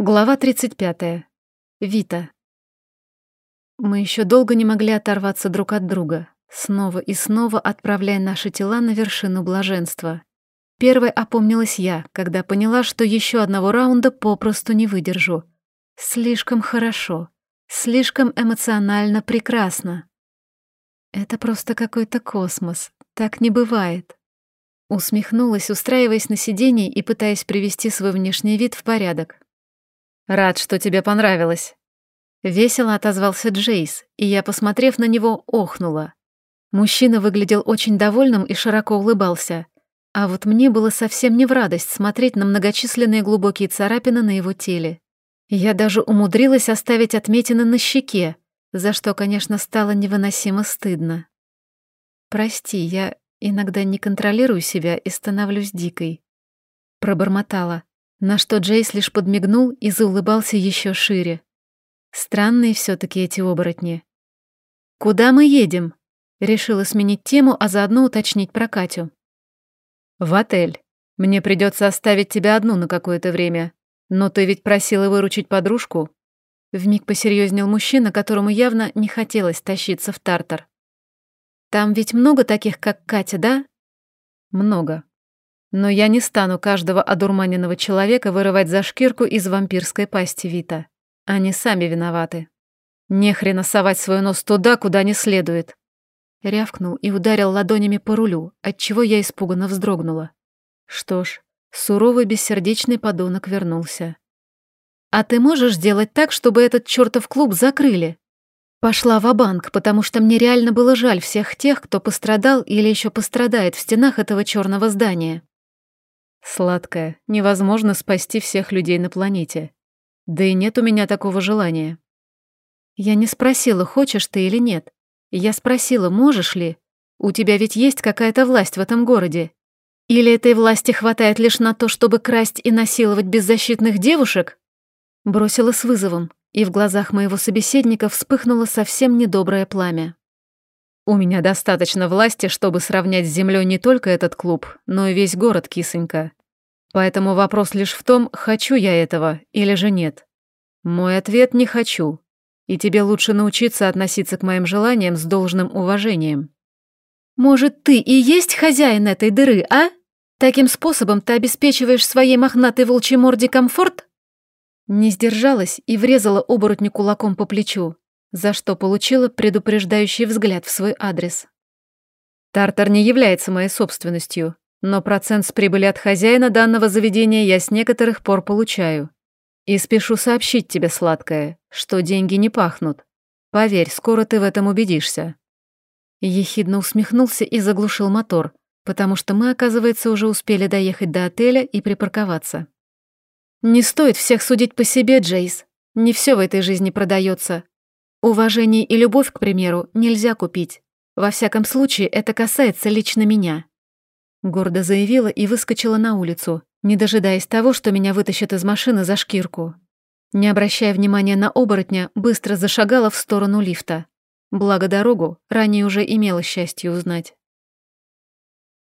Глава 35. Вита. Мы еще долго не могли оторваться друг от друга, снова и снова отправляя наши тела на вершину блаженства. Первой опомнилась я, когда поняла, что еще одного раунда попросту не выдержу. Слишком хорошо, слишком эмоционально прекрасно. Это просто какой-то космос, так не бывает. Усмехнулась, устраиваясь на сиденье и пытаясь привести свой внешний вид в порядок. «Рад, что тебе понравилось». Весело отозвался Джейс, и я, посмотрев на него, охнула. Мужчина выглядел очень довольным и широко улыбался. А вот мне было совсем не в радость смотреть на многочисленные глубокие царапины на его теле. Я даже умудрилась оставить отметины на щеке, за что, конечно, стало невыносимо стыдно. «Прости, я иногда не контролирую себя и становлюсь дикой». Пробормотала, на что Джейс лишь подмигнул и заулыбался еще шире. Странные все таки эти оборотни. «Куда мы едем?» Решила сменить тему, а заодно уточнить про Катю. «В отель. Мне придется оставить тебя одну на какое-то время. Но ты ведь просила выручить подружку?» Вмиг посерьезнел мужчина, которому явно не хотелось тащиться в Тартар. «Там ведь много таких, как Катя, да?» «Много», но я не стану каждого одурманенного человека вырывать за шкирку из вампирской пасти Вита. Они сами виноваты. Не хрена совать свой нос туда, куда не следует. Рявкнул и ударил ладонями по рулю, отчего я испуганно вздрогнула. Что ж, суровый бессердечный подонок вернулся. «А ты можешь сделать так, чтобы этот чертов клуб закрыли?» Пошла в банк потому что мне реально было жаль всех тех, кто пострадал или еще пострадает в стенах этого черного здания. Сладкая, невозможно спасти всех людей на планете. Да и нет у меня такого желания. Я не спросила, хочешь ты или нет. Я спросила, можешь ли. У тебя ведь есть какая-то власть в этом городе. Или этой власти хватает лишь на то, чтобы красть и насиловать беззащитных девушек? Бросила с вызовом, и в глазах моего собеседника вспыхнуло совсем недоброе пламя. У меня достаточно власти, чтобы сравнять с землей не только этот клуб, но и весь город, кисонька. Поэтому вопрос лишь в том, хочу я этого или же нет. Мой ответ – не хочу. И тебе лучше научиться относиться к моим желаниям с должным уважением. Может, ты и есть хозяин этой дыры, а? Таким способом ты обеспечиваешь своей мохнатой волчьей морде комфорт? Не сдержалась и врезала оборотню кулаком по плечу, за что получила предупреждающий взгляд в свой адрес. Тартар не является моей собственностью, но процент с прибыли от хозяина данного заведения я с некоторых пор получаю. И спешу сообщить тебе, сладкое, что деньги не пахнут. Поверь, скоро ты в этом убедишься». Ехидно усмехнулся и заглушил мотор, потому что мы, оказывается, уже успели доехать до отеля и припарковаться. «Не стоит всех судить по себе, Джейс. Не все в этой жизни продается. Уважение и любовь, к примеру, нельзя купить. Во всяком случае, это касается лично меня». Гордо заявила и выскочила на улицу, не дожидаясь того, что меня вытащат из машины за шкирку. Не обращая внимания на оборотня, быстро зашагала в сторону лифта. Благо дорогу ранее уже имела счастье узнать.